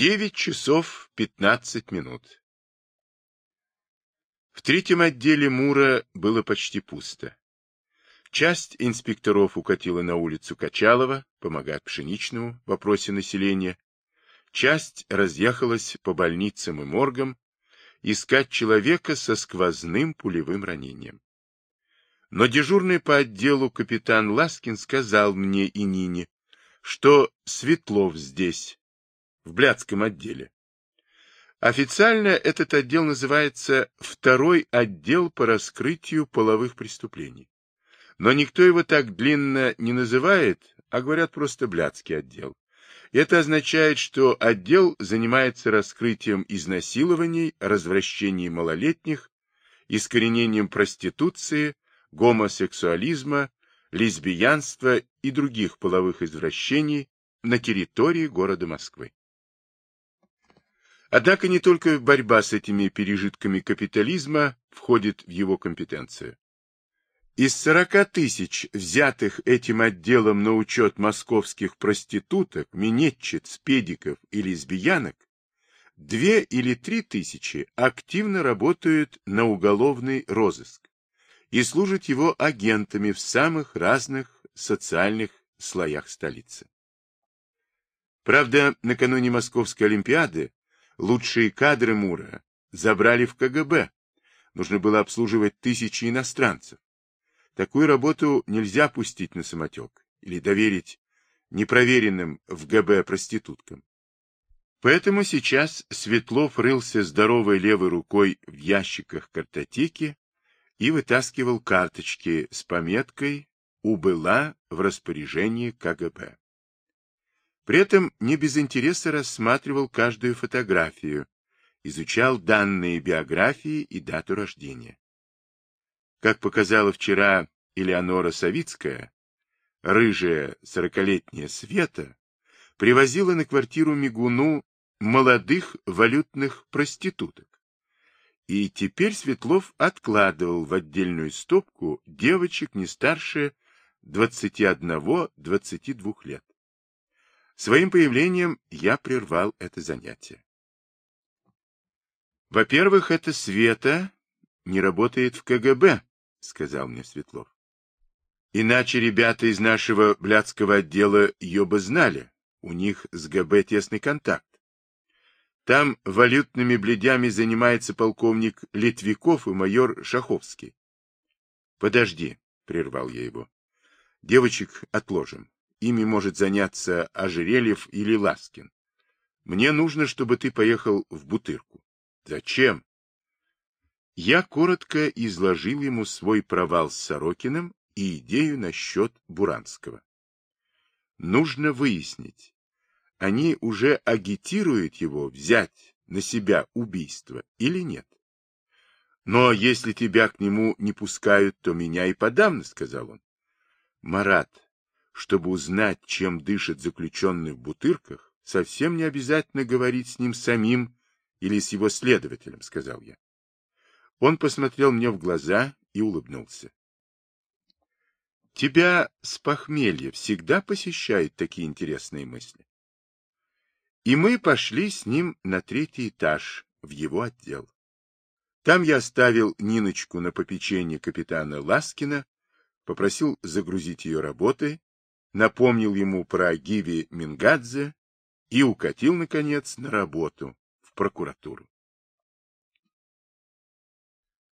Девять часов пятнадцать минут. В третьем отделе Мура было почти пусто. Часть инспекторов укатила на улицу Качалова, помогать Пшеничному в вопросе населения. Часть разъехалась по больницам и моргам искать человека со сквозным пулевым ранением. Но дежурный по отделу капитан Ласкин сказал мне и Нине, что Светлов здесь, в Блядском отделе. Официально этот отдел называется «Второй отдел по раскрытию половых преступлений». Но никто его так длинно не называет, а говорят просто «Блядский отдел». Это означает, что отдел занимается раскрытием изнасилований, развращений малолетних, искоренением проституции, гомосексуализма, лесбиянства и других половых извращений на территории города Москвы. Однако не только борьба с этими пережитками капитализма входит в его компетенцию. Из 40 тысяч взятых этим отделом на учет московских проституток, минетчиц, педиков и лесбиянок, две или три тысячи активно работают на уголовный розыск и служат его агентами в самых разных социальных слоях столицы. Правда, накануне Московской Олимпиады лучшие кадры Мура забрали в КГБ. Нужно было обслуживать тысячи иностранцев. Такую работу нельзя пустить на самотек или доверить непроверенным в ГБ проституткам. Поэтому сейчас Светлов рылся здоровой левой рукой в ящиках картотеки и вытаскивал карточки с пометкой «Убыла в распоряжении КГБ». При этом не без интереса рассматривал каждую фотографию, изучал данные биографии и дату рождения. Как показала вчера Элеонора Савицкая, рыжая сорокалетняя Света привозила на квартиру Мигуну молодых валютных проституток. И теперь Светлов откладывал в отдельную стопку девочек не старше 21-22 лет. Своим появлением я прервал это занятие. Во-первых, эта Света не работает в КГБ, сказал мне Светлов. Иначе ребята из нашего блядского отдела ее бы знали. У них с ГБ тесный контакт. Там валютными бледями занимается полковник Литвиков и майор Шаховский. Подожди, прервал я его. Девочек отложим ими может заняться Ожерельев или Ласкин. Мне нужно, чтобы ты поехал в Бутырку. Зачем? Я коротко изложил ему свой провал с Сорокиным и идею насчет Буранского. Нужно выяснить, они уже агитируют его взять на себя убийство или нет. Но если тебя к нему не пускают, то меня и подавно, — сказал он. Марат, чтобы узнать, чем дышит заключенный в бутырках, совсем не обязательно говорить с ним самим или с его следователем, сказал я. Он посмотрел мне в глаза и улыбнулся. Тебя с похмелья всегда посещают такие интересные мысли. И мы пошли с ним на третий этаж, в его отдел. Там я оставил Ниночку на попечение капитана Ласкина, попросил загрузить ее работой, напомнил ему про Гиви Мингадзе и укатил, наконец, на работу в прокуратуру.